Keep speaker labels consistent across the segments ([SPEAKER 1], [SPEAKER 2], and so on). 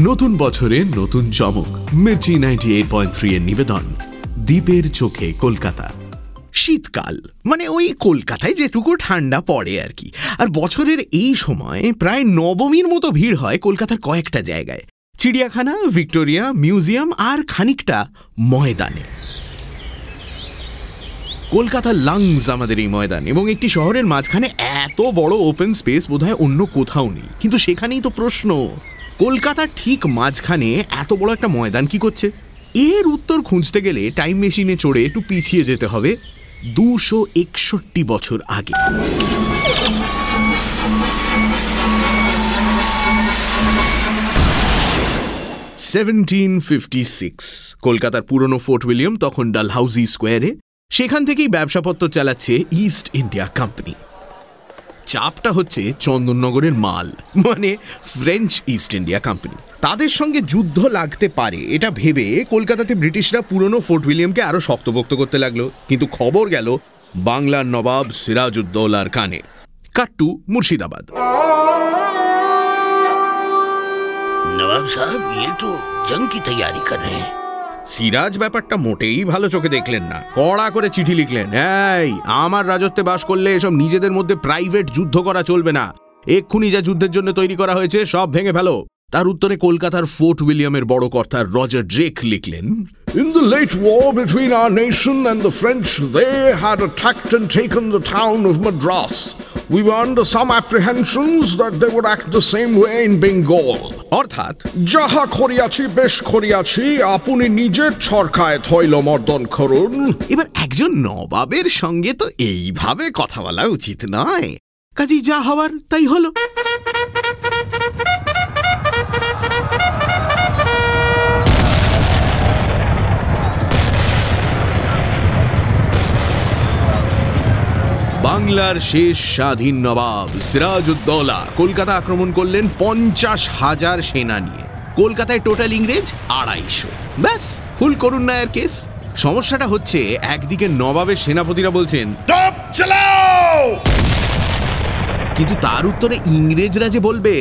[SPEAKER 1] নতুন বছরে নতুন চমক। Mirchi ninety eight point three এর নিবেদন। দ্বীপের চোখে কলকাতা। শীতকাল মানে ওই কলকাতায় যেটুকু ঠান্ডা পড়ে আর কি। আর বছরের এই সময় প্রায় নবমীর মতো ভিড় হয় কলকাতার কয়েকটা জায়গায়। চিড়িয়াখানা, ভিক্টোরিয়া, মিউজিয়াম আর খানিকটা ময়দানে। কলকাতার লাংস আমাদের এই ময়দান এবং একটি শহরের মাঝখানে এত বড় ওপেন স্পেস বোধহয় অন্য কোথাও নেই। কিন্তু সেখানেই তো প্রশ্ন। কলকাতার ঠিক মাঝখানে এত বড় একটা ময়দান কি করছে? এর উত্তর খুঁজতে গেলে টাইম মেশিনে চড়ে একটু পিছিয়ে যেতে হবে দুশো একষট্টি বছর আগে। সেভেন্টিন ফিফটি সিক্স কলকাতার পুরনো ফোর্ট উইলিয়াম তখন ডালহাউজি স্কোয়ারে সেখান থেকেই ব্যবসাপত্র চালাচ্ছে ইস্ট ইন্ডিয়া কোম্পানি চাপটা হচ্ছে চন্দননগরের মাল মানে ফ্রেঞ্চ ইস্ট ইন্ডিয়া কোম্পানি তাদের সঙ্গে যুদ্ধ লাগতে পারে এটা ভেবে কলকাতাতে ব্রিটিশরা পুরনো ফোর্ট উইলিয়ামকে আরো শক্তপোক্ত করতে লাগলো কিন্তু খবর গেল বাংলার নবাব সিরাজউদ্দৌলার কানে কাট্টু মুর্শিদাবাদ
[SPEAKER 2] नवाब साहब ये तो जंग की तैयारी कर रहे हैं
[SPEAKER 1] সিরাজ ব্যাপারটা মোটেই ভালো চোখে দেখলেন না। কড়া করে চিঠি লিখলেন এই আমার রাজত্বে বাস করলে এসব নিজেদের মধ্যে প্রাইভেট যুদ্ধ করা চলবে না। এক্ষুনি যা যুদ্ধের জন্য তৈরি করা হয়েছে সব ভেঙে ফেলো। তার উত্তরে কলকাতার ফোর্ট উইলিয়ামের বড় কর্তা রজার ড্রেক লিখলেন
[SPEAKER 3] In the late war between our nation and the French, they had attacked and taken the town of Madras. We were under some apprehensions that they would act the same way in Bengal.
[SPEAKER 1] অর্থাৎ
[SPEAKER 3] যাহা করিয়াছি বেশ করিয়াছি আপনি নিজের ছরকায় থৈল মর্দন করুন।
[SPEAKER 1] এবার একজন নবাবের সঙ্গে তো এইভাবে কথা বলা উচিত নয়। কাজী যা হওয়ার তাই হলো। বাংলার শেষ স্বাধীন নবাব সিরাজউদ্দৌলা কলকাতা আক্রমণ করলেন পঞ্চাশ হাজার সেনা নিয়ে। কলকাতায় টোটাল ইংরেজ আড়াইশো। ব্যাস ফুল করুন নায়ের কেস সমস্যাটা হচ্ছে একদিকে নবাবের সেনাপতিরা বলছেন কিন্তু তার উত্তরে ইংরেজরা যে বলবে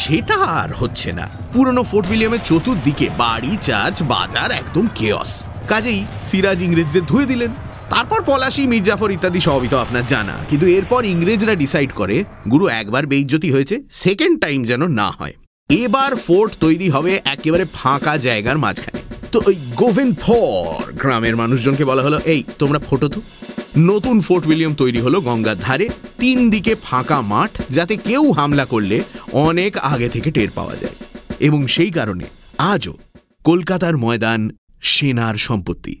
[SPEAKER 1] সেটা আর হচ্ছে না। পুরনো ফোর্ট উইলিয়ামের চতুর্দিকে বাড়ি চার্চ বাজার একদম কেয়স কাজেই সিরাজ ইংরেজদের ধুয়ে দিলেন। তারপর পলাশি, মির্জাফর ইত্যাদি সবই তো আপনার জানা। কিন্তু এরপর ইংরেজরা ডিসাইড করে, গুরু একবার বেইজ্জতি হয়েছে সেকেন্ড টাইম যেন না হয়। এবার ফোর্ট তৈরি হবে একেবারে ফাঁকা জায়গার মাঝখানে। তো ওই গোভিন্দ ফর গ্রামের মানুষজনকে বলা হলো, এই, তোমরা ফোটো তো? নতুন ফোর্ট উইলিয়াম তৈরি হলো গঙ্গার ধারে, তিন দিকে ফাঁকা মাঠ, যাতে কেউ হামলা করলে অনেক আগে থেকে টের পাওয়া যায়। এবং সেই কারণে আজও কলকাতার ময়দান সেনার সম্পত্তি।